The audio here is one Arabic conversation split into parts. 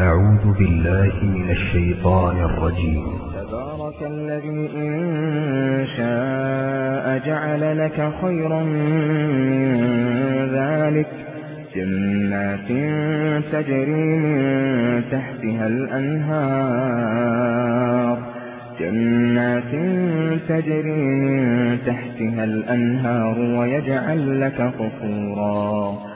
أعوذ بالله من الشيطان الرجيم. تبارك الذي إن شاء جعل لك خيرا من ذلك جنات تجري من تحتها الأنهار. جنات تجري من تحتها الأنهار ويجعل لك قصورا.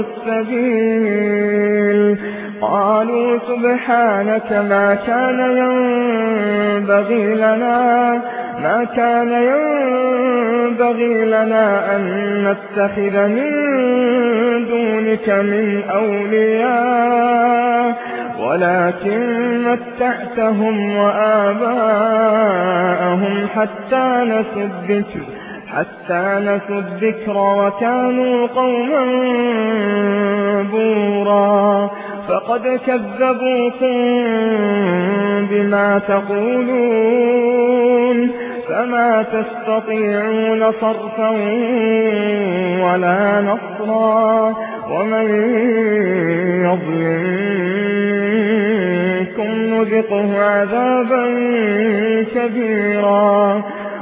السبيل. قالوا سبحانك ما كان ينبغي لنا ما كان ينبغي لنا أن نتخذ من دونك من أولياء ولكن متعتهم وآباءهم حتى الذكر. حتى نسوا الذكر وكانوا قوما بورا. فقد كذبوكم بما تقولون. فما تستطيعون صرفا ولا نصرا. ومن يظلم منكم نذقه عذابا كبيرا.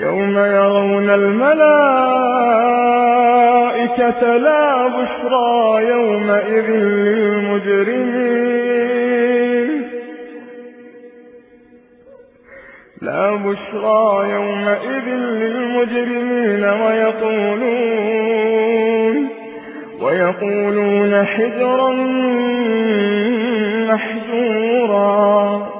يوم يرون الملائكة لا بشرى يومئذ للمجرمين. لا بشرى يومئذ للمجرمين ويقولون ويقولون حجرا محجورا.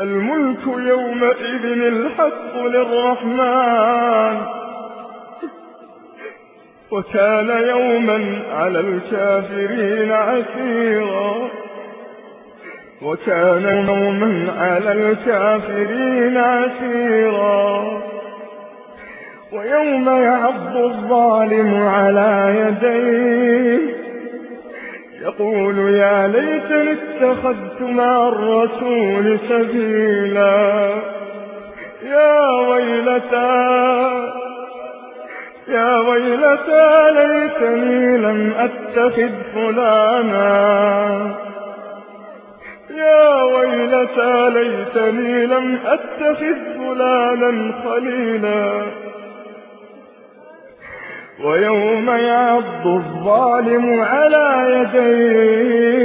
الملك يومئذ الحق للرحمن. وكان يوما على الكافرين عسيرا. وكان يوما على الكافرين عسيرا. ويوم يعض الظالم على يديه. يقول يا ليتني اتخذت مع الرسول سبيلا. يا ويلتا يا ويلتى ليتني لم أتخذ فلانا. يا ويلتى ليتني لم أتخذ فلانا خليلا. ويوم يعض الظالم على يديه.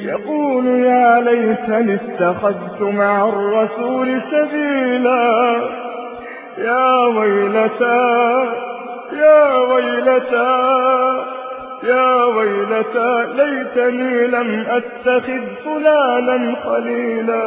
يقول يا ليتني اتخذت مع الرسول سبيلا. يا ويلتا يا ويلتا يا ويلتا ليتني لم أتخذ فلانا خليلا.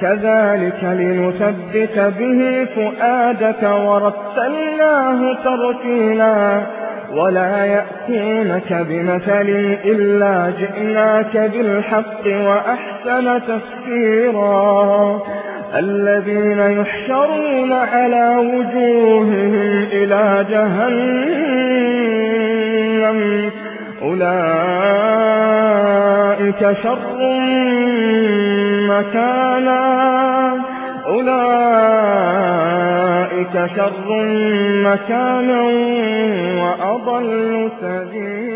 كذلك لنثبت به فؤادك ورتلناه ترتيلا ولا يأتونك بمثل إلا جئناك بالحق وأحسن تفسيرا. الذين يحشرون على وجوههم إلى جهنم أولئك شر مكانا. أولئك شر مكانا وأضل سبيلا.